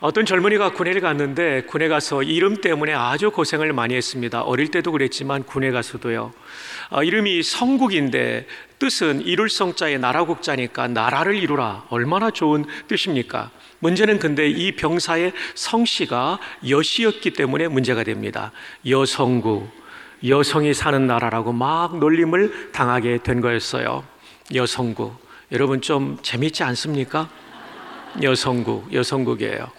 어떤 젊은이가 군에를 갔는데 군에 가서 이름 때문에 아주 고생을 많이 했습니다. 어릴 때도 그랬지만 군에 가서도요. 어, 이름이 성국인데 뜻은 이룰 성자의 나라국자니까 나라를 이루라. 얼마나 좋은 뜻입니까? 문제는 근데 이 병사의 성씨가 여시였기 때문에 문제가 됩니다. 여성국, 여성이 사는 나라라고 막 놀림을 당하게 된 거였어요. 여성국. 여러분 좀 재밌지 않습니까? 여성국, 여성국이에요.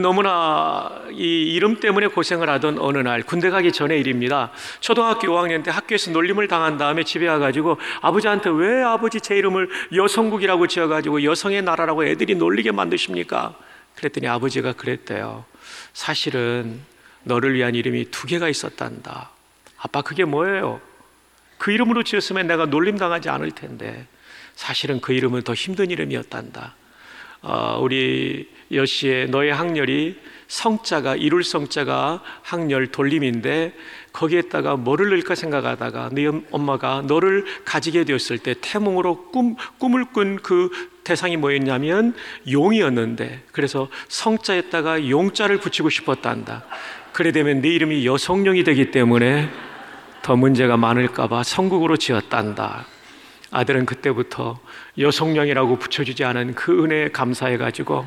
너무나 이 이름 때문에 고생을 하던 어느 날 군대 가기 전의 일입니다. 초등학교 5학년 때 학교에서 놀림을 당한 다음에 집에 와가지고 아버지한테 왜 아버지 제 이름을 여성국이라고 지어가지고 여성의 나라라고 애들이 놀리게 만드십니까? 그랬더니 아버지가 그랬대요. 사실은 너를 위한 이름이 두 개가 있었단다. 아빠 그게 뭐예요? 그 이름으로 지었으면 내가 놀림 당하지 않을 텐데 사실은 그 이름은 더 힘든 이름이었단다. 어, 우리 여시의 너의 학렬이 성자가 이룰 성자가 학렬 돌림인데 거기에다가 뭐를 넣을까 생각하다가 네 엄마가 너를 가지게 되었을 때 태몽으로 꿈 꿈을 꾼 그 대상이 뭐였냐면 용이었는데 그래서 성자에다가 용자를 붙이고 싶었단다. 그래 되면 네 이름이 여성용이 되기 때문에 더 문제가 많을까봐 성국으로 지었단다. 아들은 그때부터 여성령이라고 붙여주지 않은 그 은혜에 감사해가지고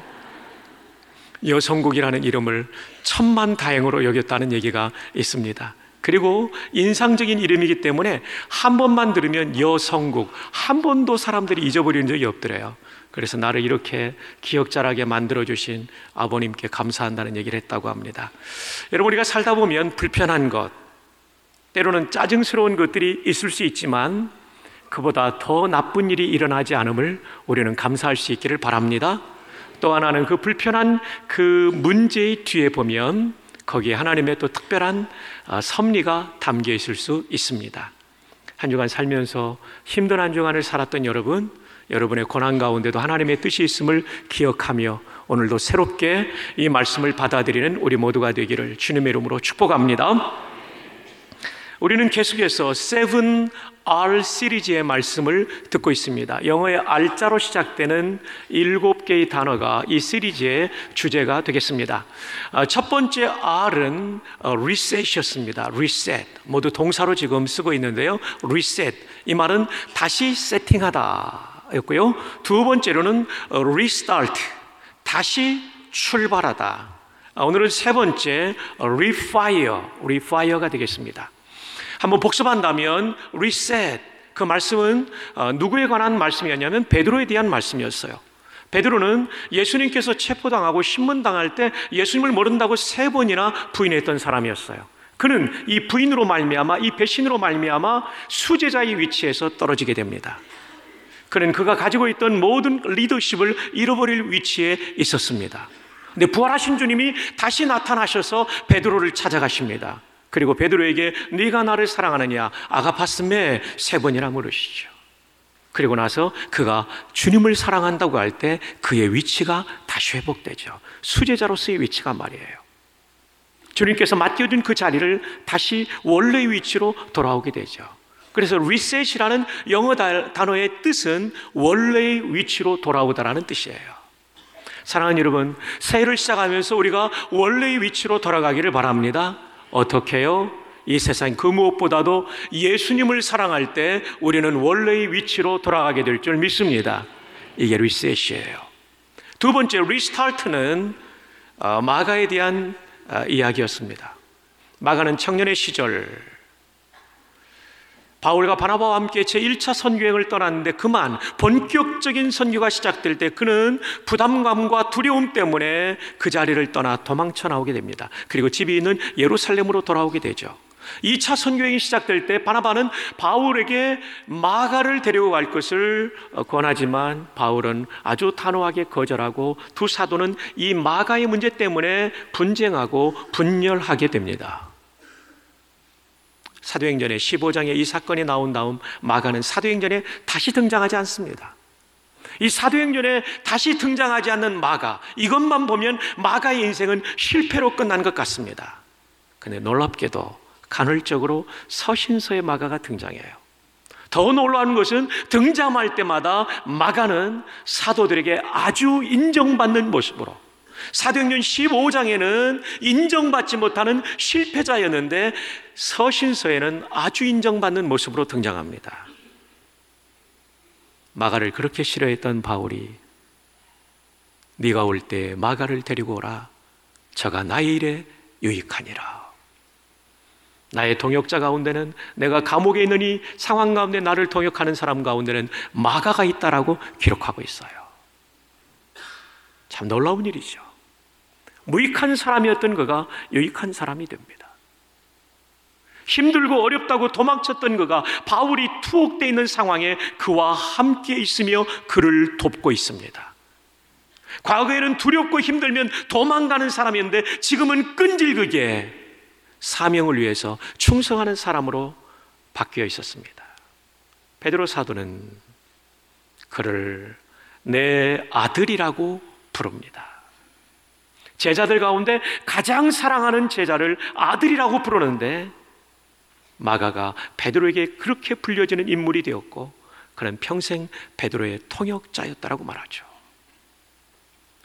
여성국이라는 이름을 천만 다행으로 여겼다는 얘기가 있습니다. 그리고 인상적인 이름이기 때문에 한 번만 들으면 여성국, 한 번도 사람들이 잊어버리는 적이 없더래요. 그래서 나를 이렇게 기억잘하게 만들어주신 아버님께 감사한다는 얘기를 했다고 합니다. 여러분, 우리가 살다 보면 불편한 것, 때로는 짜증스러운 것들이 있을 수 있지만 그보다 더 나쁜 일이 일어나지 않음을 우리는 감사할 수 있기를 바랍니다. 또 하나는 그 불편한 그 문제의 뒤에 보면 거기에 하나님의 또 특별한 아, 섭리가 담겨 있을 수 있습니다. 한 주간 살면서 힘든 한 주간을 살았던 여러분, 여러분의 고난 가운데도 하나님의 뜻이 있음을 기억하며 오늘도 새롭게 이 말씀을 받아들이는 우리 모두가 되기를 주님의 이름으로 축복합니다. 우리는 계속해서 세븐 R 시리즈의 말씀을 듣고 있습니다. 영어의 R자로 시작되는 일곱 개의 단어가 이 시리즈의 주제가 되겠습니다. 아, 첫 번째 R은 어, reset이었습니다. reset. 모두 동사로 지금 쓰고 있는데요. reset. 이 말은 다시 세팅하다 였고요. 두 번째로는 어, restart. 다시 출발하다. 아, 오늘은 세 번째 refire. refire가 되겠습니다. 한번 복습한다면 reset 그 말씀은 어, 누구에 관한 말씀이었냐면 베드로에 대한 말씀이었어요. 베드로는 예수님께서 체포당하고 신문당할 때 예수님을 모른다고 세 번이나 부인했던 사람이었어요. 그는 이 부인으로 말미암아 이 배신으로 말미암아 수제자의 위치에서 떨어지게 됩니다. 그는 그가 가지고 있던 모든 리더십을 잃어버릴 위치에 있었습니다. 근데 부활하신 주님이 다시 나타나셔서 베드로를 찾아가십니다. 그리고 베드로에게 네가 나를 사랑하느냐 아가파스메 세 번이나 물으시죠. 그리고 나서 그가 주님을 사랑한다고 할 때 그의 위치가 다시 회복되죠. 수제자로서의 위치가 말이에요. 주님께서 맡겨준 그 자리를 다시 원래의 위치로 돌아오게 되죠. 그래서 리셋이라는 영어 단어의 뜻은 원래의 위치로 돌아오다라는 뜻이에요. 사랑하는 여러분, 새해를 시작하면서 우리가 원래의 위치로 돌아가기를 바랍니다. 어떻게요? 이 세상 그 무엇보다도 예수님을 사랑할 때 우리는 원래의 위치로 돌아가게 될 줄 믿습니다. 이게 리셋이에요. 두 번째 리스타트는 어, 마가에 대한 어, 이야기였습니다. 마가는 청년의 시절 바울과 바나바와 함께 제1차 선교행을 떠났는데 그만 본격적인 선교가 시작될 때 그는 부담감과 두려움 때문에 그 자리를 떠나 도망쳐 나오게 됩니다. 그리고 집이 있는 예루살렘으로 돌아오게 되죠. 2차 선교행이 시작될 때 바나바는 바울에게 마가를 데리고 갈 것을 권하지만 바울은 아주 단호하게 거절하고 두 사도는 이 마가의 문제 때문에 분쟁하고 분열하게 됩니다. 사도행전의 15장에 이 사건이 나온 다음 마가는 사도행전에 다시 등장하지 않습니다. 이 사도행전에 다시 등장하지 않는 마가, 이것만 보면 마가의 인생은 실패로 끝난 것 같습니다. 근데 놀랍게도 간헐적으로 서신서의 마가가 등장해요. 더 놀라운 것은 등장할 때마다 마가는 사도들에게 아주 인정받는 모습으로 사도행전 15장에는 인정받지 못하는 실패자였는데 서신서에는 아주 인정받는 모습으로 등장합니다. 마가를 그렇게 싫어했던 바울이 네가 올 때 마가를 데리고 오라. 저가 나의 일에 유익하니라. 나의 동역자 가운데는 내가 감옥에 이 상황 가운데 나를 동역하는 사람 가운데는 마가가 있다라고 기록하고 있어요. 참 놀라운 일이죠. 무익한 사람이었던 그가 유익한 사람이 됩니다. 힘들고 어렵다고 도망쳤던 그가 바울이 투옥되어 있는 상황에 그와 함께 있으며 그를 돕고 있습니다. 과거에는 두렵고 힘들면 도망가는 사람이었는데 지금은 끈질기게 사명을 위해서 충성하는 사람으로 바뀌어 있었습니다. 베드로 사도는 그를 내 아들이라고 부릅니다. 제자들 가운데 가장 사랑하는 제자를 아들이라고 부르는데 마가가 베드로에게 그렇게 불려지는 인물이 되었고 그는 평생 베드로의 통역자였다라고 말하죠.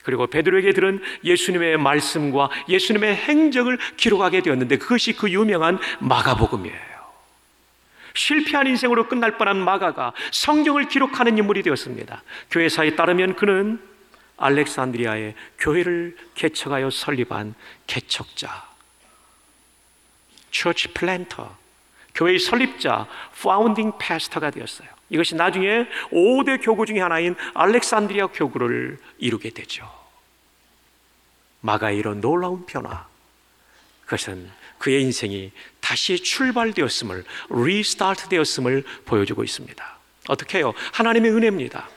그리고 베드로에게 들은 예수님의 말씀과 예수님의 행적을 기록하게 되었는데 그것이 그 유명한 마가복음이에요. 실패한 인생으로 끝날 뻔한 마가가 성경을 기록하는 인물이 되었습니다. 교회사에 따르면 그는 알렉산드리아의 교회를 개척하여 설립한 개척자, church planter, 교회의 설립자, founding pastor가 되었어요. 이것이 나중에 5대 교구 중의 하나인 알렉산드리아 교구를 이루게 되죠. 마가의 이런 놀라운 변화. 그것은 그의 인생이 다시 출발되었음을, restart 되었음을 보여주고 있습니다. 어떻게 해요? 하나님의 은혜입니다.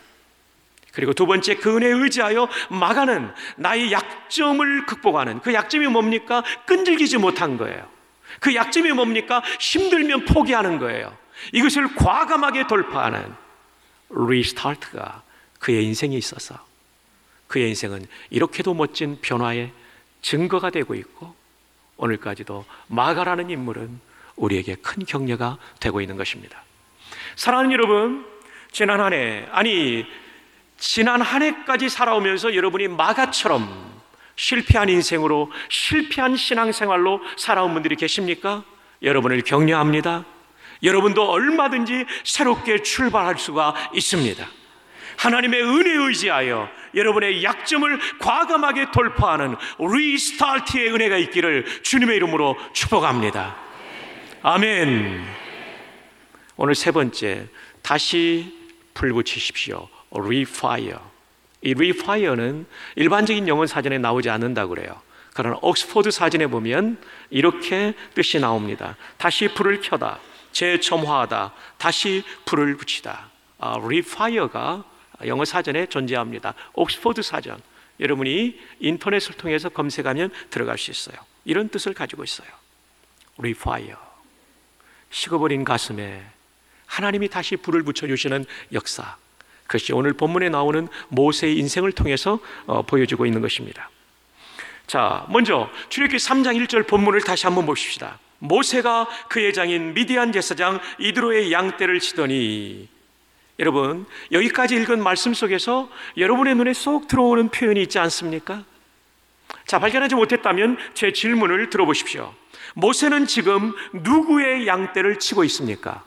그리고 두 번째 그 은혜에 의지하여 마가는 나의 약점을 극복하는 그 약점이 뭡니까? 끈질기지 못한 거예요. 그 약점이 뭡니까? 힘들면 포기하는 거예요. 이것을 과감하게 돌파하는 restart가 그의 인생에 있어서 그의 인생은 이렇게도 멋진 변화의 증거가 되고 있고 오늘까지도 마가라는 인물은 우리에게 큰 격려가 되고 있는 것입니다. 사랑하는 여러분, 지난 한 해, 아니, 지난 한 해까지 살아오면서 여러분이 마가처럼 실패한 인생으로 실패한 신앙생활로 살아온 분들이 계십니까? 여러분을 격려합니다. 여러분도 얼마든지 새롭게 출발할 수가 있습니다. 하나님의 은혜에 의지하여 여러분의 약점을 과감하게 돌파하는 리스타트의 은혜가 있기를 주님의 이름으로 축복합니다. 아멘. 오늘 세 번째, 다시 불 붙이십시오. Refire. 이 refire는 일반적인 영어 사전에 나오지 않는다 그래요. 그러나 옥스포드 사전에 보면 이렇게 뜻이 나옵니다. 다시 불을 켜다, 재점화하다, 다시 불을 붙이다. 아, refire가 영어 사전에 존재합니다. 옥스포드 사전. 여러분이 인터넷을 통해서 검색하면 들어갈 수 있어요. 이런 뜻을 가지고 있어요. refire. 식어버린 가슴에 하나님이 다시 불을 붙여주시는 역사. 그것이 오늘 본문에 나오는 모세의 인생을 통해서 어, 보여주고 있는 것입니다. 자, 먼저 출애굽기 3장 1절 본문을 다시 한번 보십시다. 모세가 그의 장인 미디안 제사장 이드로의 양떼를 치더니 여러분 여기까지 읽은 말씀 속에서 여러분의 눈에 쏙 들어오는 표현이 있지 않습니까? 자, 발견하지 못했다면 제 질문을 들어보십시오. 모세는 지금 누구의 양떼를 치고 있습니까?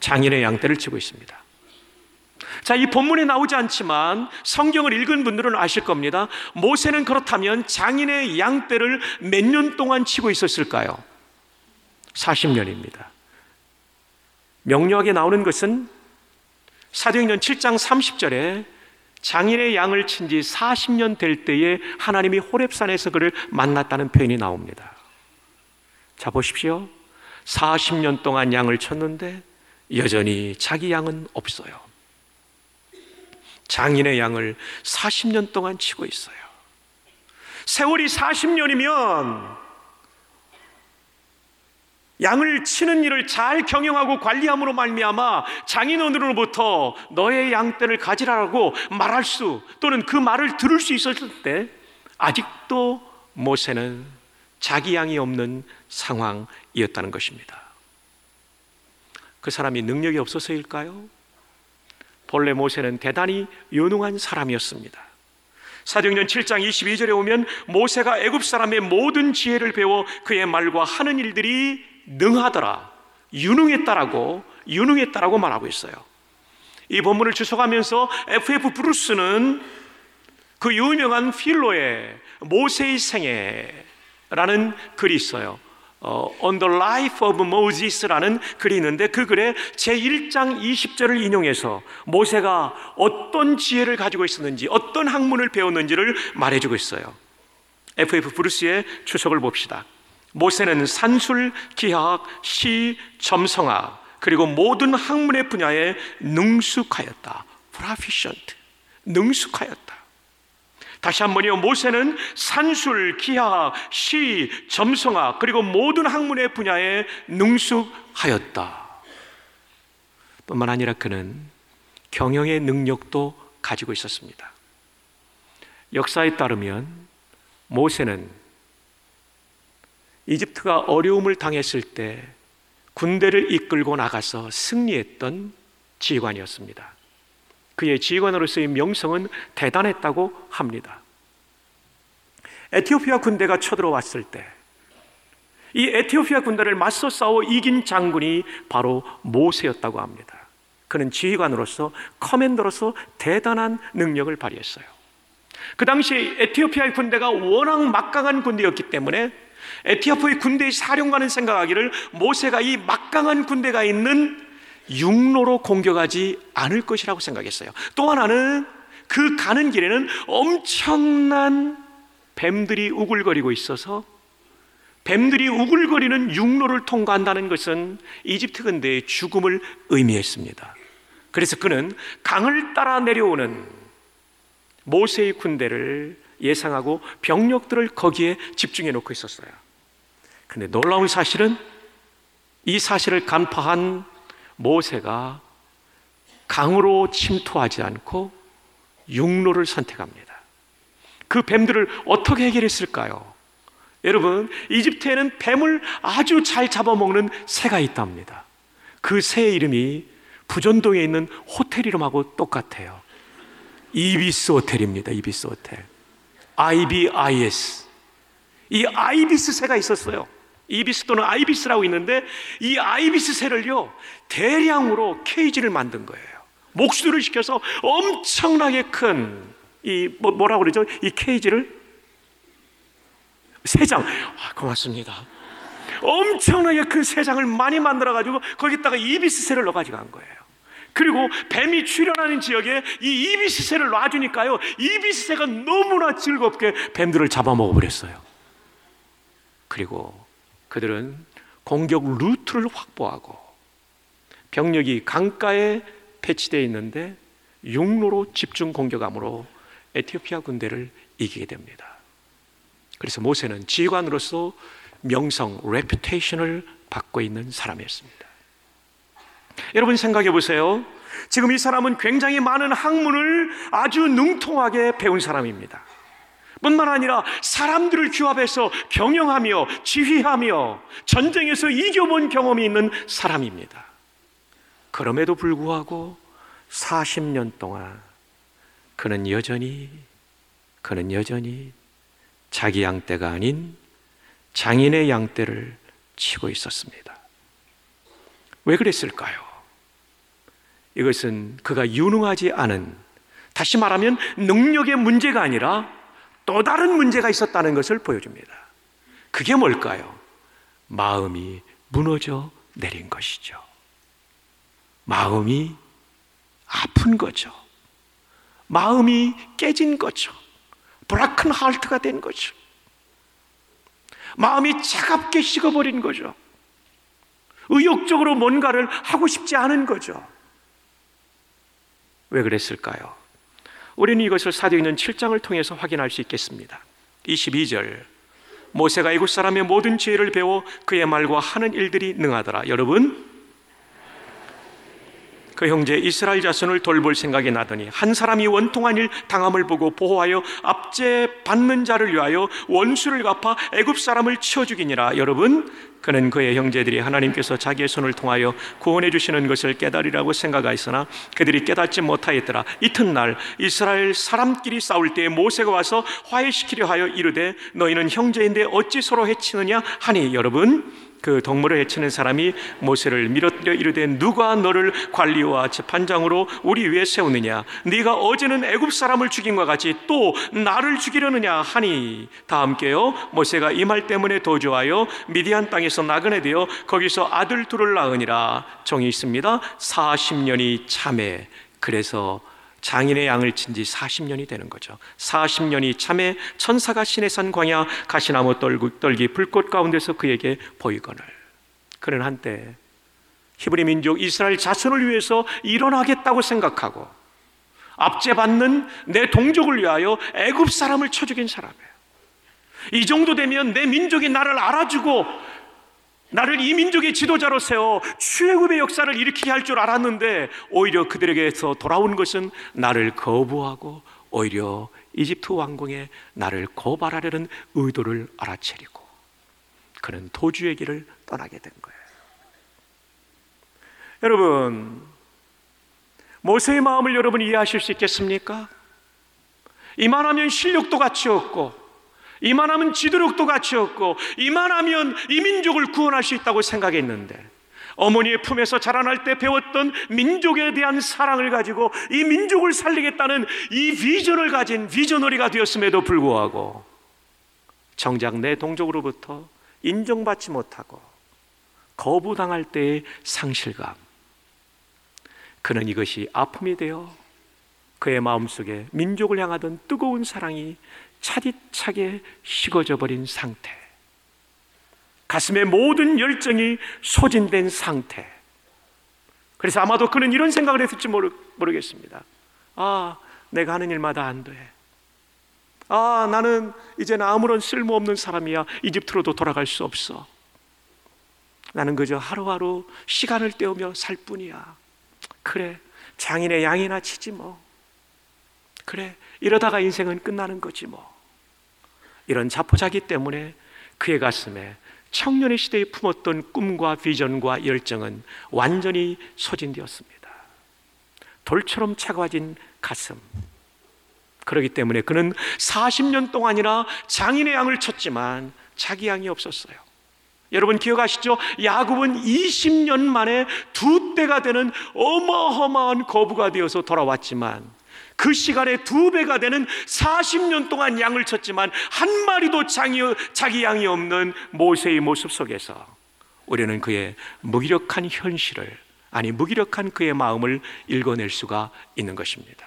장인의 양떼를 치고 있습니다. 자, 이 본문에 나오지 않지만 성경을 읽은 분들은 아실 겁니다. 모세는 그렇다면 장인의 양떼를 몇 년 동안 치고 있었을까요? 40년입니다. 명료하게 나오는 것은 사도행전 7장 30절에 장인의 양을 친 지 40년 될 때에 하나님이 호렙산에서 그를 만났다는 표현이 나옵니다. 자, 보십시오. 40년 동안 양을 쳤는데 여전히 자기 양은 없어요. 장인의 양을 40년 동안 치고 있어요. 세월이 40년이면 양을 치는 일을 잘 경영하고 관리함으로 말미암아 장인어른으로부터 너의 양떼를 가지라고 말할 수 또는 그 말을 들을 수 있었을 때 아직도 모세는 자기 양이 없는 상황이었다는 것입니다. 그 사람이 능력이 없어서일까요? 본래 모세는 대단히 유능한 사람이었습니다. 사도행전 7장 22절에 오면 모세가 애굽 사람의 모든 지혜를 배워 그의 말과 하는 일들이 능하더라. 유능했다라고 유능했다라고 말하고 있어요. 이 본문을 주석하면서 F.F. 브루스는 그 유명한 필로의 모세의 생애라는 글이 있어요. 어, On the Life of Moses라는 글이 있는데 그 글에 제1장 20절을 인용해서 모세가 어떤 지혜를 가지고 있었는지 어떤 학문을 배웠는지를 말해주고 있어요. F.F. 브루스의 추석을 봅시다. 모세는 산술, 기하학, 시, 점성학 그리고 모든 학문의 분야에 능숙하였다. proficient. 능숙하였다. 다시 한 번요. 모세는 산술, 기하학, 시, 점성학 그리고 모든 학문의 분야에 능숙하였다. 뿐만 아니라 그는 경영의 능력도 가지고 있었습니다. 역사에 따르면 모세는 이집트가 어려움을 당했을 때 군대를 이끌고 나가서 승리했던 지휘관이었습니다. 그의 지휘관으로서의 명성은 대단했다고 합니다. 에티오피아 군대가 쳐들어왔을 때, 이 에티오피아 군대를 맞서 싸워 이긴 장군이 바로 모세였다고 합니다. 그는 지휘관으로서, 커맨더로서 대단한 능력을 발휘했어요. 그 당시 에티오피아의 군대가 워낙 막강한 군대였기 때문에 에티오피아의 군대의 사령관은 생각하기를 모세가 이 막강한 군대가 있는 육로로 공격하지 않을 것이라고 생각했어요. 또 하나는 그 가는 길에는 엄청난 뱀들이 우글거리고 있어서 뱀들이 우글거리는 육로를 통과한다는 것은 이집트 근대의 죽음을 의미했습니다. 그래서 그는 강을 따라 내려오는 모세의 군대를 예상하고 병력들을 거기에 집중해 놓고 있었어요. 근데 놀라운 사실은 이 사실을 간파한 모세가 강으로 침투하지 않고 육로를 선택합니다. 그 뱀들을 어떻게 해결했을까요? 여러분, 이집트에는 뱀을 아주 잘 잡아먹는 새가 있답니다. 그 새의 이름이 부전동에 있는 호텔 이름하고 똑같아요. 이비스 호텔입니다. 이비스 호텔. IBIS. 이 아이비스 새가 있었어요. 이비스 또는 아이비스라고 있는데 이 아이비스 새를요 대량으로 케이지를 만든 거예요. 목수를 시켜서 엄청나게 큰이 뭐, 뭐라고 그러죠? 이 케이지를 세 장 아, 고맙습니다. 엄청나게 큰 세 장을 많이 만들어 가지고 거기다가 이비스 새를 넣어 가지고 간 거예요. 그리고 뱀이 출현하는 지역에 이 이비스 새를 놔 주니까요. 이비스 새가 너무나 즐겁게 뱀들을 잡아먹어 버렸어요. 그리고 그들은 공격 루트를 확보하고 병력이 강가에 배치되어 있는데 육로로 집중 공격함으로 에티오피아 군대를 이기게 됩니다. 그래서 모세는 지휘관으로서 명성, reputation을 받고 있는 사람이었습니다. 여러분 생각해 보세요. 지금 이 사람은 굉장히 많은 학문을 아주 능통하게 배운 사람입니다. 뿐만 아니라 사람들을 규합해서 경영하며 지휘하며 전쟁에서 이겨본 경험이 있는 사람입니다. 그럼에도 불구하고 40년 동안 그는 여전히 그는 여전히 자기 양떼가 아닌 장인의 양떼를 치고 있었습니다. 왜 그랬을까요? 이것은 그가 유능하지 않은 다시 말하면 능력의 문제가 아니라 또 다른 문제가 있었다는 것을 보여줍니다. 그게 뭘까요? 마음이 무너져 내린 것이죠. 마음이 아픈 거죠. 마음이 깨진 거죠. 브라큰 하트가 된 거죠. 마음이 차갑게 식어버린 거죠. 의욕적으로 뭔가를 하고 싶지 않은 거죠. 왜 그랬을까요? 우리는 이것을 사도행전 7장을 통해서 확인할 수 있겠습니다. 22절 모세가 이곳 사람의 모든 지혜를 배워 그의 말과 하는 일들이 능하더라. 여러분 그 형제 이스라엘 자손을 돌볼 생각이 나더니 한 사람이 원통한 일 당함을 보고 보호하여 압제 받는 자를 위하여 원수를 갚아 애굽 사람을 치워 죽이니라. 여러분 그는 그의 형제들이 하나님께서 자기의 손을 통하여 구원해 주시는 것을 깨달으라고 생각하였으나 그들이 깨닫지 못하였더라. 이튿날 이스라엘 사람끼리 싸울 때에 모세가 와서 화해시키려 하여 이르되 너희는 형제인데 어찌 서로 해치느냐? 하니 여러분 그 동물을 해치는 사람이 모세를 밀어뜨려 이르되 누가 너를 관리와 재판장으로 우리 위에 세우느냐? 네가 어제는 애굽 사람을 죽인 것 같이 또 나를 죽이려느냐 하니? 다 함께요. 모세가 이 말 때문에 도주하여 미디안 땅에서 나그네 되어 거기서 아들 둘을 낳으니라. 정이 있습니다. 40년이 참에 그래서 장인의 양을 친 지 40년이 되는 거죠. 40년이 참에 천사가 시내산 광야 가시나무 떨기, 떨기 불꽃 가운데서 그에게 보이거늘. 그는 한때 히브리 민족 이스라엘 자손을 위해서 일어나겠다고 생각하고 압제받는 내 동족을 위하여 애굽 사람을 쳐 죽인 사람이에요. 이 정도 되면 내 민족이 나를 알아주고 나를 이 민족의 지도자로 세워 출애굽의 역사를 일으키게 할 줄 알았는데 오히려 그들에게서 돌아온 것은 나를 거부하고 오히려 이집트 왕궁에 나를 고발하려는 의도를 알아채리고 그는 도주의 길을 떠나게 된 거예요. 여러분, 모세의 마음을 여러분 이해하실 수 있겠습니까? 이만하면 실력도 같이 없고 이만하면 지도력도 같이 없고 이만하면 이 민족을 구원할 수 있다고 생각했는데 어머니의 품에서 자라날 때 배웠던 민족에 대한 사랑을 가지고 이 민족을 살리겠다는 이 비전을 가진 비전어리가 되었음에도 불구하고 정작 내 동족으로부터 인정받지 못하고 거부당할 때의 상실감 그는 이것이 아픔이 되어 그의 마음속에 민족을 향하던 뜨거운 사랑이 차디차게 식어져 버린 상태. 가슴의 모든 열정이 소진된 상태. 그래서 아마도 그는 이런 생각을 했을지 모르, 모르겠습니다. 아, 내가 하는 일마다 안 돼. 아, 나는 이제는 아무런 쓸모없는 사람이야. 이집트로도 돌아갈 수 없어. 나는 그저 하루하루 시간을 때우며 살 뿐이야. 그래, 장인의 양이나 치지 뭐. 그래, 이러다가 인생은 끝나는 거지 뭐. 이런 자포자기 때문에 그의 가슴에 청년의 시대에 품었던 꿈과 비전과 열정은 완전히 소진되었습니다. 돌처럼 차가워진 가슴. 그렇기 때문에 그는 40년 동안이나 장인의 양을 쳤지만 자기 양이 없었어요. 여러분 기억하시죠? 야곱은 20년 만에 두 때가 되는 어마어마한 거부가 되어서 돌아왔지만 그 시간에 두 배가 되는 40년 동안 양을 쳤지만 한 마리도 장이, 자기 양이 없는 모세의 모습 속에서 우리는 그의 무기력한 현실을 아니 무기력한 그의 마음을 읽어낼 수가 있는 것입니다.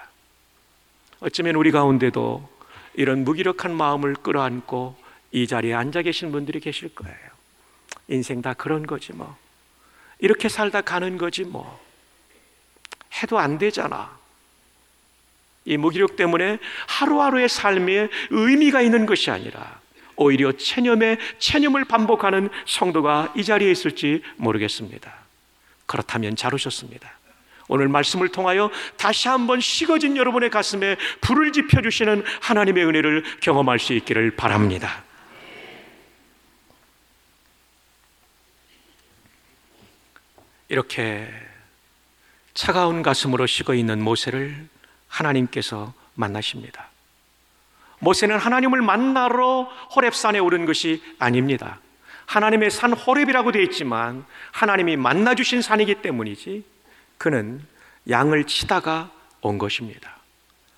어쩌면 우리 가운데도 이런 무기력한 마음을 끌어안고 이 자리에 앉아 계신 분들이 계실 거예요. 인생 다 그런 거지 뭐. 이렇게 살다 가는 거지 뭐. 해도 안 되잖아. 이 무기력 때문에 하루하루의 삶에 의미가 있는 것이 아니라 오히려 체념에 체념을 반복하는 성도가 이 자리에 있을지 모르겠습니다. 그렇다면 잘 오셨습니다. 오늘 말씀을 통하여 다시 한번 식어진 여러분의 가슴에 불을 지펴 주시는 하나님의 은혜를 경험할 수 있기를 바랍니다. 이렇게 차가운 가슴으로 식어 있는 모세를 하나님께서 만나십니다. 모세는 하나님을 만나러 호렙산에 오른 것이 아닙니다. 하나님의 산 호렙이라고 되어 있지만 하나님이 만나 주신 산이기 때문이지 그는 양을 치다가 온 것입니다.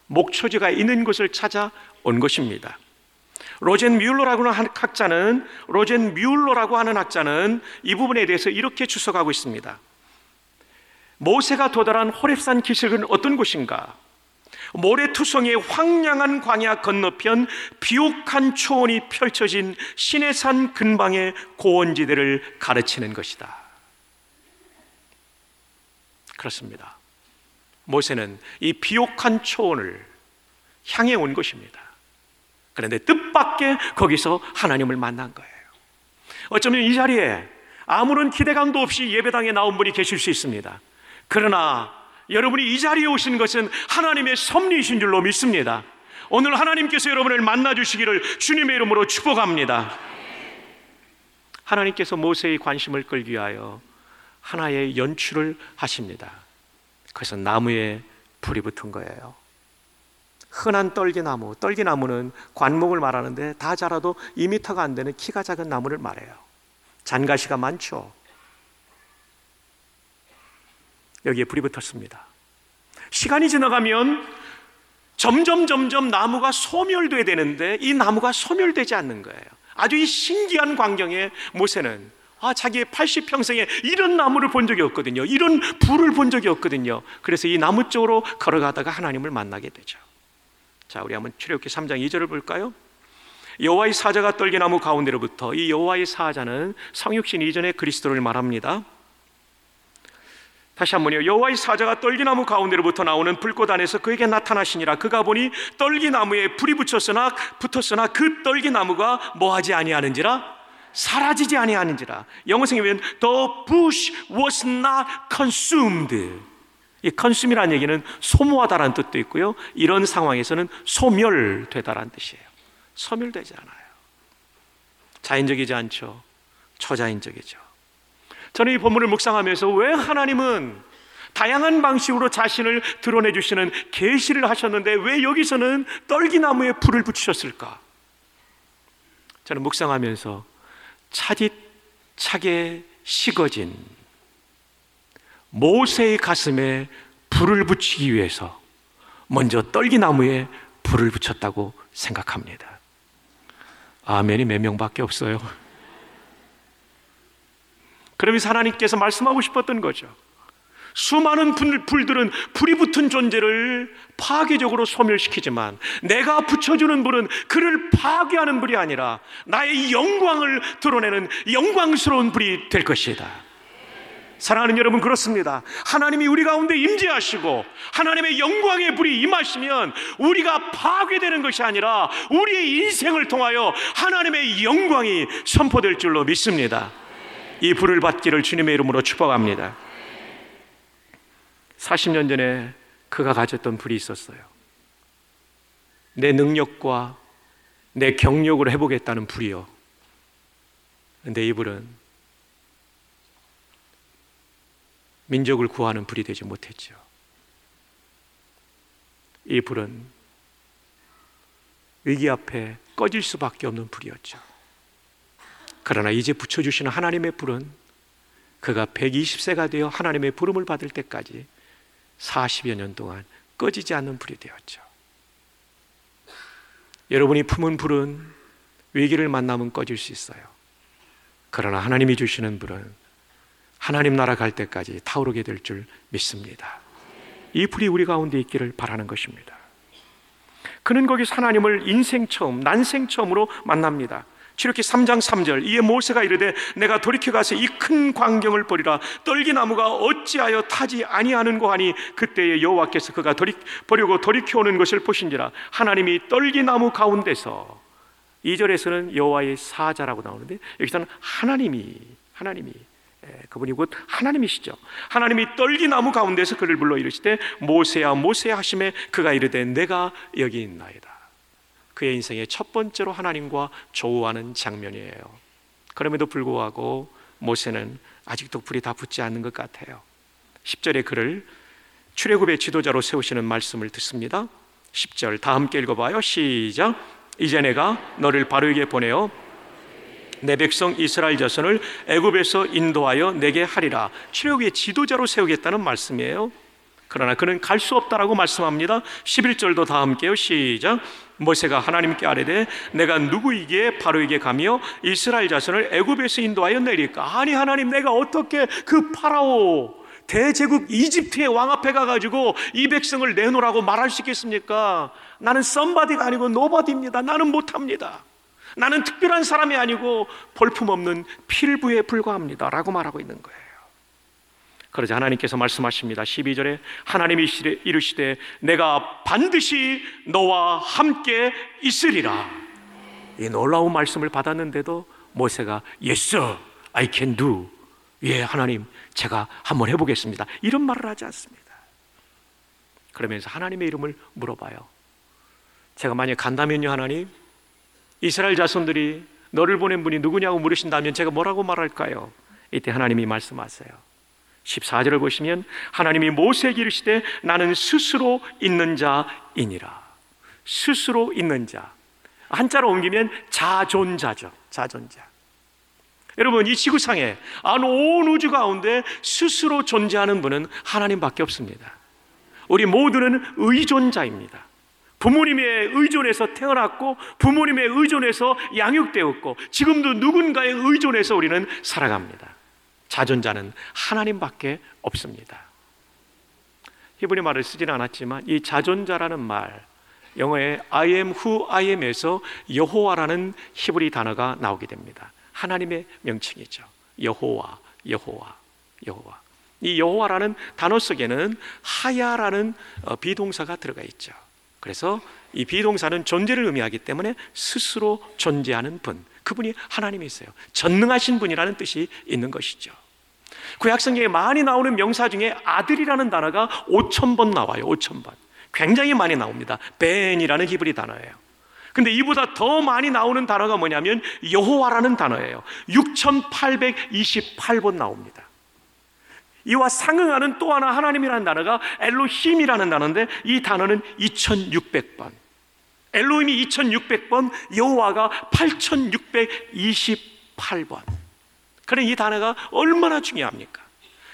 목초지가 있는 곳을 찾아 온 것입니다. 로젠 뮬러라고 하는 학자는 로젠 뮬러라고 하는 학자는 이 부분에 대해서 이렇게 추석하고 있습니다. 모세가 도달한 호렙산 기슭은 어떤 곳인가? 모래투성이의 황량한 광야 건너편 비옥한 초원이 펼쳐진 신해산 근방의 고원지대를 가르치는 것이다. 그렇습니다. 모세는 이 비옥한 초원을 향해 온 것입니다. 그런데 뜻밖의 거기서 하나님을 만난 거예요. 어쩌면 이 자리에 아무런 기대감도 없이 예배당에 나온 분이 계실 수 있습니다. 그러나 여러분이 이 자리에 오신 것은 하나님의 섭리이신 줄로 믿습니다. 오늘 하나님께서 여러분을 만나 주시기를 주님의 이름으로 축복합니다. 하나님께서 모세의 관심을 끌기 위하여 하나의 연출을 하십니다. 그래서 나무에 불이 붙은 거예요. 흔한 떨기나무, 떨기나무는 관목을 말하는데 다 자라도 2미터가 안 되는 키가 작은 나무를 말해요. 잔가시가 많죠. 여기에 불이 붙었습니다. 시간이 지나가면 점점 점점 나무가 소멸돼야 되는데 이 나무가 소멸되지 않는 거예요. 아주 이 신기한 광경에 모세는 아, 자기의 80평생에 이런 나무를 본 적이 없거든요. 이런 불을 본 적이 없거든요. 그래서 이 나무 쪽으로 걸어가다가 하나님을 만나게 되죠. 자, 우리 한번 출애굽기 3장 2절을 볼까요? 여호와의 사자가 떨기나무 가운데로부터 이 여호와의 사자는 성육신 이전의 그리스도를 말합니다. 다시 한번요. 여호와의 사자가 떨기나무 가운데로부터 나오는 불꽃 안에서 그에게 나타나시니라. 그가 보니 떨기나무에 불이 붙였으나 붙었으나 그 떨기나무가 뭐하지 아니하는지라 사라지지 아니하는지라. 영어성에 보면 the bush was not consumed. 이 consume이라는 얘기는 소모하다라는 뜻도 있고요. 이런 상황에서는 소멸되다라는 뜻이에요. 소멸되지 않아요. 자연적이지 않죠. 초자연적이죠. 저는 이 본문을 묵상하면서 왜 하나님은 다양한 방식으로 자신을 드러내 주시는 계시를 하셨는데 왜 여기서는 떨기나무에 불을 붙이셨을까? 저는 묵상하면서 차디차게 식어진 모세의 가슴에 불을 붙이기 위해서 먼저 떨기나무에 불을 붙였다고 생각합니다. 아멘이 몇 명밖에 없어요. 그러면서 하나님께서 말씀하고 싶었던 거죠. 수많은 불, 불들은 불이 붙은 존재를 파괴적으로 소멸시키지만 내가 붙여주는 불은 그를 파괴하는 불이 아니라 나의 영광을 드러내는 영광스러운 불이 될 것이다. 사랑하는 여러분 그렇습니다. 하나님이 우리 가운데 임재하시고 하나님의 영광의 불이 임하시면 우리가 파괴되는 것이 아니라 우리의 인생을 통하여 하나님의 영광이 선포될 줄로 믿습니다. 이 불을 받기를 주님의 이름으로 축복합니다. 40년 전에 그가 가졌던 불이 있었어요. 내 능력과 내 경력으로 해보겠다는 불이요. 근데 이 불은 민족을 구하는 불이 되지 못했죠. 이 불은 위기 앞에 꺼질 수밖에 없는 불이었죠. 그러나 이제 붙여주시는 하나님의 불은 그가 120세가 되어 하나님의 부름을 받을 때까지 40여 년 동안 꺼지지 않는 불이 되었죠. 여러분이 품은 불은 위기를 만나면 꺼질 수 있어요. 그러나 하나님이 주시는 불은 하나님 나라 갈 때까지 타오르게 될 줄 믿습니다. 이 불이 우리 가운데 있기를 바라는 것입니다. 그는 거기서 하나님을 인생 처음, 난생 처음으로 만납니다. 출애굽기 3장 3절 이에 모세가 이르되 내가 돌이켜 가서 이 큰 광경을 보리라 떨기 나무가 어찌하여 타지 아니하는고 하니 그때에 여호와께서 그가 돌이, 보려고 돌이켜 오는 것을 보신지라 하나님이 떨기 나무 가운데서 2절에서는 여호와의 사자라고 나오는데 여기서는 하나님이 하나님이 예, 그분이 곧 하나님이시죠. 하나님이 떨기나무 가운데서 그를 불러 이르시되 모세야 모세야 하심에 그가 이르되 내가 여기 있나이다. 그의 인생의 첫 번째로 하나님과 조우하는 장면이에요. 그럼에도 불구하고 모세는 아직도 불이 다 붙지 않는 것 같아요. 10절에 그를 출애굽의 지도자로 세우시는 말씀을 듣습니다. 10절 다 함께 읽어봐요. 시작. 이제 내가 너를 바로에게 보내어 내 백성 이스라엘 자손을 애굽에서 인도하여 내게 하리라. 출애굽의 지도자로 세우겠다는 말씀이에요. 그러나 그는 갈 수 없다라고 말씀합니다. 11절도 다 함께요. 시작. 모세가 하나님께 아뢰되 내가 누구에게 바로에게 가며 이스라엘 자손을 애굽에서 인도하여 내릴까? 아니 하나님 내가 어떻게 그 파라오 대제국 이집트의 왕 앞에 가가지고 이 백성을 내놓으라고 말할 수 있겠습니까? 나는 somebody가 아니고 nobody입니다. 나는 못합니다. 나는 특별한 사람이 아니고 볼품없는 필부에 불과합니다. 라고 말하고 있는 거예요. 그러자 하나님께서 말씀하십니다. 12절에 하나님이 이르시되 내가 반드시 너와 함께 있으리라. 이 놀라운 말씀을 받았는데도 모세가 Yes, I can do. 예, 하나님, 제가 한번 해보겠습니다. 이런 말을 하지 않습니다. 그러면서 하나님의 이름을 물어봐요. 제가 만약 간다면요, 하나님, 이스라엘 자손들이 너를 보낸 분이 누구냐고 물으신다면 제가 뭐라고 말할까요? 이때 하나님이 말씀하세요. 14절을 보시면 하나님이 모세에게 이르시되 나는 스스로 있는 자이니라. 스스로 있는 자. 한자로 옮기면 자존자죠. 자존자. 여러분 이 지구상에 온 우주 가운데 스스로 존재하는 분은 하나님밖에 없습니다. 우리 모두는 의존자입니다. 부모님의 의존에서 태어났고 부모님의 의존에서 양육되었고 지금도 누군가의 의존에서 우리는 살아갑니다. 자존자는 하나님밖에 없습니다. 히브리 말을 쓰지는 않았지만 이 자존자라는 말 영어의 I am who I am에서 여호와라는 히브리 단어가 나오게 됩니다. 하나님의 명칭이죠. 여호와, 여호와, 여호와. 이 여호와라는 단어 속에는 하야라는 어, 비동사가 들어가 있죠. 그래서 이 비동사는 존재를 의미하기 때문에 스스로 존재하는 분, 그분이 하나님이세요. 전능하신 분이라는 뜻이 있는 것이죠. 구약 성경에 많이 나오는 명사 중에 아들이라는 단어가 5천 번 나와요. 5천 번. 굉장히 많이 나옵니다. 벤이라는 히브리 단어예요. 근데 이보다 더 많이 나오는 단어가 뭐냐면 여호와라는 단어예요. 6828번 나옵니다. 이와 상응하는 또 하나 하나님이라는 단어가 엘로힘이라는 단어인데 이 단어는 2600번. 엘로힘이 2600번, 여호와가 8628번. 그런 이 단어가 얼마나 중요합니까?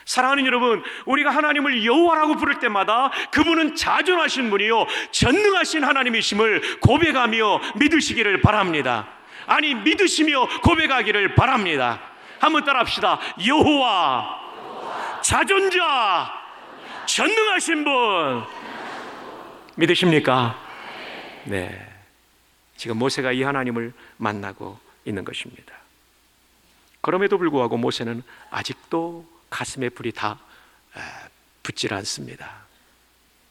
사랑하는 여러분, 우리가 하나님을 여호와라고 부를 때마다 그분은 자존하신 분이요 전능하신 하나님이심을 고백하며 믿으시기를 바랍니다. 아니 믿으시며 고백하기를 바랍니다. 한번 따라합시다. 여호와 자존자 전능하신 분 믿으십니까? 네. 지금 모세가 이 하나님을 만나고 있는 것입니다. 그럼에도 불구하고 모세는 아직도 가슴에 불이 다 붙질 않습니다.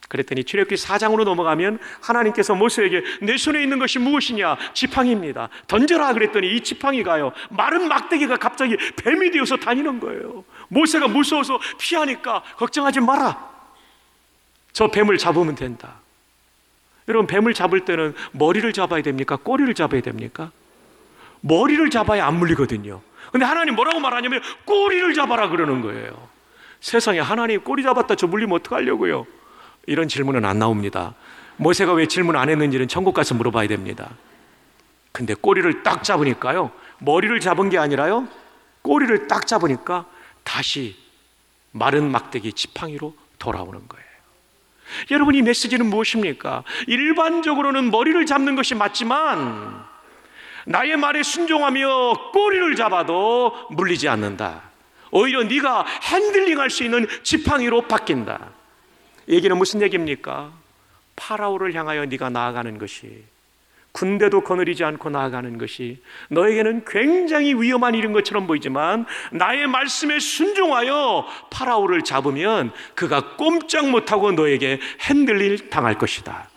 그랬더니 출애굽기 4장으로 넘어가면 하나님께서 모세에게 내 손에 있는 것이 무엇이냐? 지팡이입니다. 던져라 그랬더니 이 지팡이가요. 마른 막대기가 갑자기 뱀이 되어서 다니는 거예요. 모세가 무서워서 피하니까 걱정하지 마라. 저 뱀을 잡으면 된다. 여러분 뱀을 잡을 때는 머리를 잡아야 됩니까? 꼬리를 잡아야 됩니까? 머리를 잡아야 안 물리거든요. 근데 하나님 뭐라고 말하냐면 꼬리를 잡아라 그러는 거예요. 세상에 하나님 꼬리 잡았다 저 물리면 어떡하려고요? 이런 질문은 안 나옵니다. 모세가 왜 질문 안 했는지는 천국 가서 물어봐야 됩니다. 근데 꼬리를 딱 잡으니까요. 머리를 잡은 게 아니라요. 꼬리를 딱 잡으니까 다시 마른 막대기 지팡이로 돌아오는 거예요. 여러분 이 메시지는 무엇입니까? 일반적으로는 머리를 잡는 것이 맞지만 나의 말에 순종하며 꼬리를 잡아도 물리지 않는다. 오히려 네가 핸들링할 수 있는 지팡이로 바뀐다. 얘기는 무슨 얘기입니까? 파라오를 향하여 네가 나아가는 것이 군대도 거느리지 않고 나아가는 것이 너에게는 굉장히 위험한 일인 것처럼 보이지만 나의 말씀에 순종하여 파라오를 잡으면 그가 꼼짝 못하고 너에게 핸들릴 당할 것이다.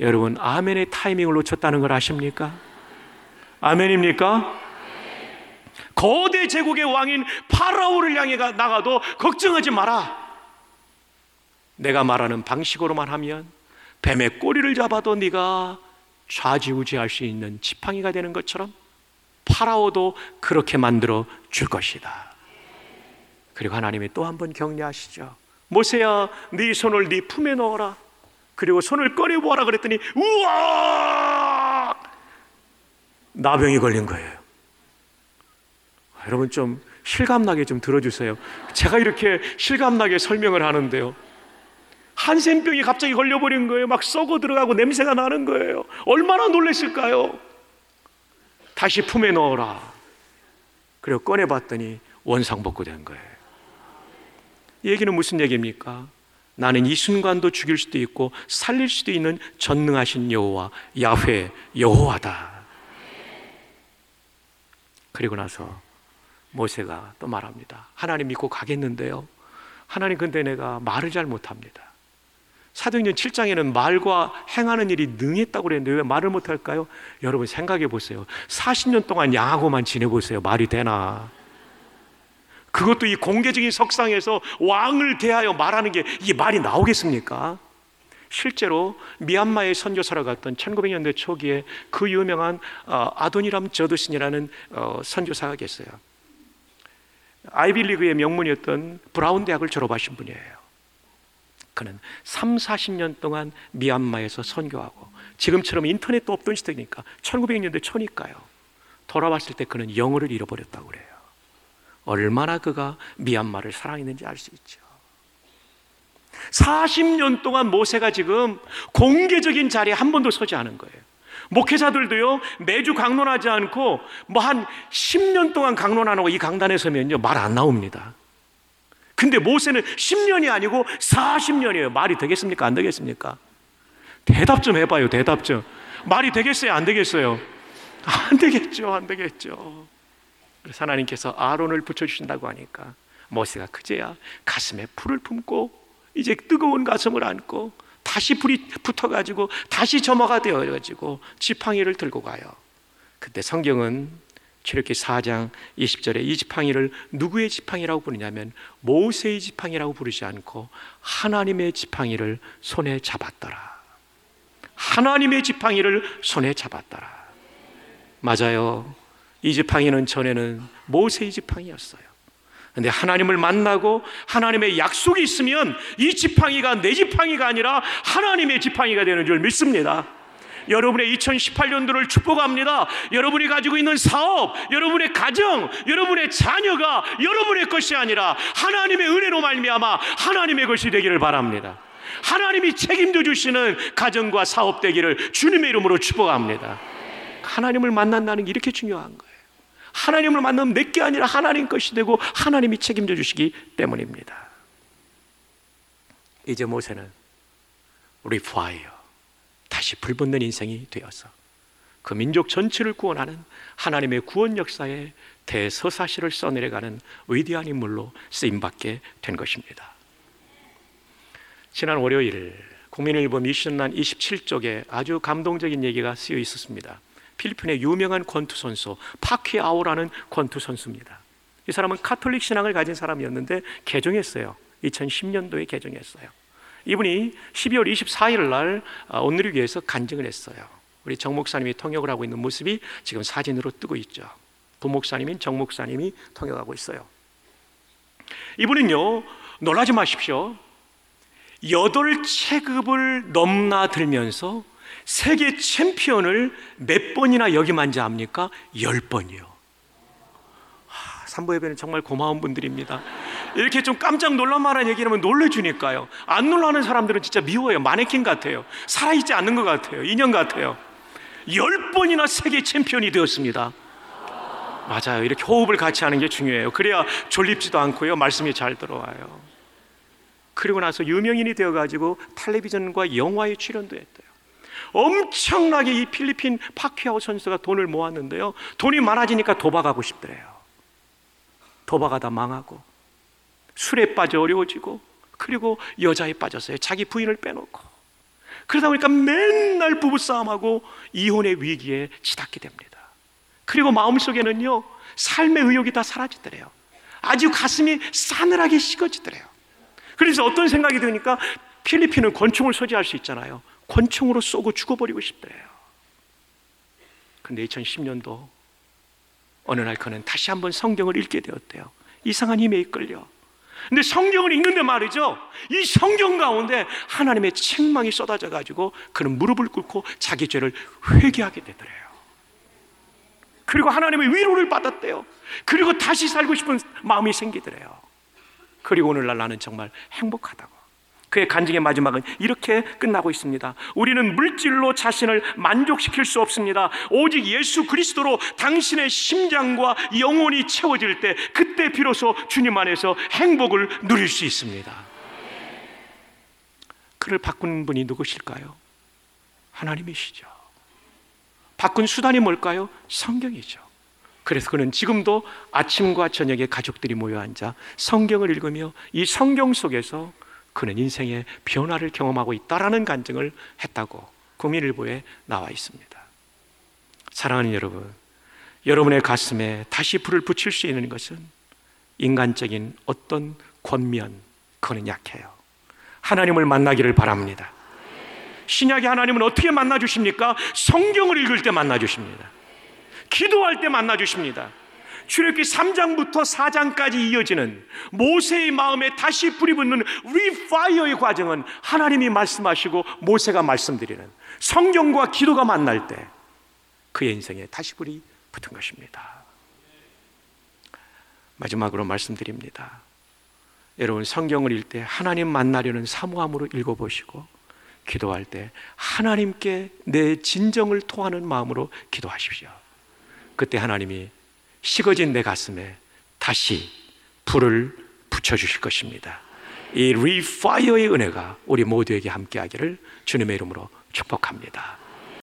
여러분 아멘의 타이밍을 놓쳤다는 걸 아십니까? 아멘입니까? 거대 제국의 왕인 파라오를 향해 나가도 걱정하지 마라. 내가 말하는 방식으로만 하면 뱀의 꼬리를 잡아도 네가 좌지우지할 수 있는 지팡이가 되는 것처럼 파라오도 그렇게 만들어 줄 것이다. 그리고 하나님이 또 한 번 격려하시죠. 모세야, 네 손을 네 품에 넣어라. 그리고 손을 꺼내 보아라 그랬더니 우와! 나병이 걸린 거예요. 여러분 좀 실감나게 좀 들어주세요. 제가 이렇게 실감나게 설명을 하는데요. 한센병이 갑자기 걸려버린 거예요. 막 썩어 들어가고 냄새가 나는 거예요. 얼마나 놀랐을까요? 다시 품에 넣어라. 그리고 꺼내봤더니 원상복구 된 거예요. 이 얘기는 무슨 얘기입니까? 나는 이 순간도 죽일 수도 있고 살릴 수도 있는 전능하신 여호와 야훼 여호와다. 그리고 나서 모세가 또 말합니다. 하나님 믿고 가겠는데요. 하나님 근데 내가 말을 잘 못합니다. 사도행전 7장에는 말과 행하는 일이 능했다고 그랬는데 왜 말을 못할까요? 여러분 생각해 보세요. 40년 동안 양하고만 지내보세요. 말이 되나? 그것도 이 공개적인 석상에서 왕을 대하여 말하는 게 이게 말이 나오겠습니까? 실제로 미얀마에 선교사로 갔던 1900년대 초기에 그 유명한 어, 아도니람 저드슨이라는 어, 선교사가 계세요. 아이빌리그의 명문이었던 브라운 대학을 졸업하신 분이에요. 그는 3, 40년 동안 미얀마에서 선교하고 지금처럼 인터넷도 없던 시대니까 1900년대 초니까요. 돌아왔을 때 그는 영어를 잃어버렸다고 그래요. 얼마나 그가 미얀마를 사랑했는지 알 수 있죠. 40년 동안 모세가 지금 공개적인 자리에 한 번도 서지 않은 거예요. 목회자들도요, 매주 강론하지 않고 뭐 한 10년 동안 강론 안 하고 이 강단에 서면요, 말 안 나옵니다. 근데 모세는 10년이 아니고 40년이에요. 말이 되겠습니까? 안 되겠습니까? 대답 좀 해봐요, 대답 좀. 말이 되겠어요? 안 되겠어요? 안 되겠죠, 안 되겠죠. 그래서 하나님께서 아론을 붙여주신다고 하니까 모세가 그제야 가슴에 풀을 품고 이제 뜨거운 가슴을 안고 다시 불이 붙어가지고 다시 점화가 되어가지고 지팡이를 들고 가요. 그때 성경은 출애기 4장 20절에 이 지팡이를 누구의 지팡이라고 부르냐면 모세의 지팡이라고 부르지 않고 하나님의 지팡이를 손에 잡았더라. 하나님의 지팡이를 손에 잡았더라. 맞아요. 이 지팡이는 전에는 모세의 지팡이였어요. 근데 하나님을 만나고 하나님의 약속이 있으면 이 지팡이가 내 지팡이가 아니라 하나님의 지팡이가 되는 줄 믿습니다. 여러분의 2018년도를 축복합니다. 여러분이 가지고 있는 사업, 여러분의 가정, 여러분의 자녀가 여러분의 것이 아니라 하나님의 은혜로 말미암아 하나님의 것이 되기를 바랍니다. 하나님이 책임져 주시는 가정과 사업 되기를 주님의 이름으로 축복합니다. 하나님을 만난다는 게 이렇게 중요한 거예요. 하나님을 만나면 내게 아니라 하나님 것이 되고 하나님이 책임져 주시기 때문입니다. 이제 모세는 refire 다시 불붙는 인생이 되어서 그 민족 전체를 구원하는 하나님의 구원 역사에 대서사시를 써내려가는 위대한 인물로 쓰임받게 된 것입니다. 지난 월요일 국민일보 미션란 27쪽에 아주 감동적인 얘기가 쓰여 있었습니다. 필리핀의 유명한 권투 선수 파키아오라는 권투 선수입니다. 이 사람은 카톨릭 신앙을 가진 사람이었는데 개종했어요. 2010년도에 개종했어요. 이분이 12월 24일 날 오늘을 위해서 간증을 했어요. 우리 정 목사님이 통역을 하고 있는 모습이 지금 사진으로 뜨고 있죠. 부목사님인 정 목사님이 통역하고 있어요. 이분은요, 놀라지 마십시오. 여덟 체급을 넘나들면서 세계 챔피언을 몇 번이나 여기만지 압니까? 열 번이요. 산부 예배는 정말 고마운 분들입니다. 이렇게 좀 깜짝 놀란 만한 얘기하면 놀래주니까요. 안 놀라는 사람들은 진짜 미워요. 마네킹 같아요. 살아있지 않는 것 같아요. 인형 같아요. 열 번이나 세계 챔피언이 되었습니다. 맞아요. 이렇게 호흡을 같이 하는 게 중요해요. 그래야 졸립지도 않고요. 말씀이 잘 들어와요. 그리고 나서 유명인이 되어가지고 텔레비전과 영화에 출연도 했대요. 엄청나게 이 필리핀 파키아오 선수가 돈을 모았는데요. 돈이 많아지니까 도박하고 싶더래요. 도박하다 망하고 술에 빠져 어려워지고 그리고 여자에 빠졌어요. 자기 부인을 빼놓고 그러다 보니까 맨날 부부싸움하고 이혼의 위기에 치닫게 됩니다. 그리고 마음속에는요 삶의 의욕이 다 사라지더래요. 아주 가슴이 싸늘하게 식어지더래요. 그래서 어떤 생각이 드니까 필리핀은 권총을 소지할 수 있잖아요. 권총으로 쏘고 죽어버리고 싶대요. 근데 2010년도 어느 날 그는 다시 한번 성경을 읽게 되었대요. 이상한 힘에 이끌려. 근데 성경을 읽는데 말이죠. 이 성경 가운데 하나님의 책망이 쏟아져 가지고 그는 무릎을 꿇고 자기 죄를 회개하게 되더래요. 그리고 하나님의 위로를 받았대요. 그리고 다시 살고 싶은 마음이 생기더래요. 그리고 오늘날 나는 정말 행복하다고. 그의 간증의 마지막은 이렇게 끝나고 있습니다. 우리는 물질로 자신을 만족시킬 수 없습니다. 오직 예수 그리스도로 당신의 심장과 영혼이 채워질 때 그때 비로소 주님 안에서 행복을 누릴 수 있습니다. 그를 바꾼 분이 누구실까요? 하나님이시죠. 바꾼 수단이 뭘까요? 성경이죠. 그래서 그는 지금도 아침과 저녁에 가족들이 모여 앉아 성경을 읽으며 이 성경 속에서 그는 인생의 변화를 경험하고 있다라는 간증을 했다고 국민일보에 나와 있습니다. 사랑하는 여러분, 여러분의 가슴에 다시 불을 붙일 수 있는 것은 인간적인 어떤 권면, 그거는 약해요. 하나님을 만나기를 바랍니다. 신약의 하나님은 어떻게 만나 주십니까? 성경을 읽을 때 만나 주십니다. 기도할 때 만나 주십니다. 출애굽기 3장부터 4장까지 이어지는 모세의 마음에 다시 불이 붙는 리파이어의 과정은 하나님이 말씀하시고 모세가 말씀드리는 성경과 기도가 만날 때 그의 인생에 다시 불이 붙은 것입니다. 마지막으로 말씀드립니다. 여러분 성경을 읽을 때 하나님 만나려는 사모함으로 읽어보시고 기도할 때 하나님께 내 진정을 토하는 마음으로 기도하십시오. 그때 하나님이 식어진 내 가슴에 다시 불을 붙여주실 것입니다. 이 리파이어의 은혜가 우리 모두에게 함께하기를 주님의 이름으로 축복합니다.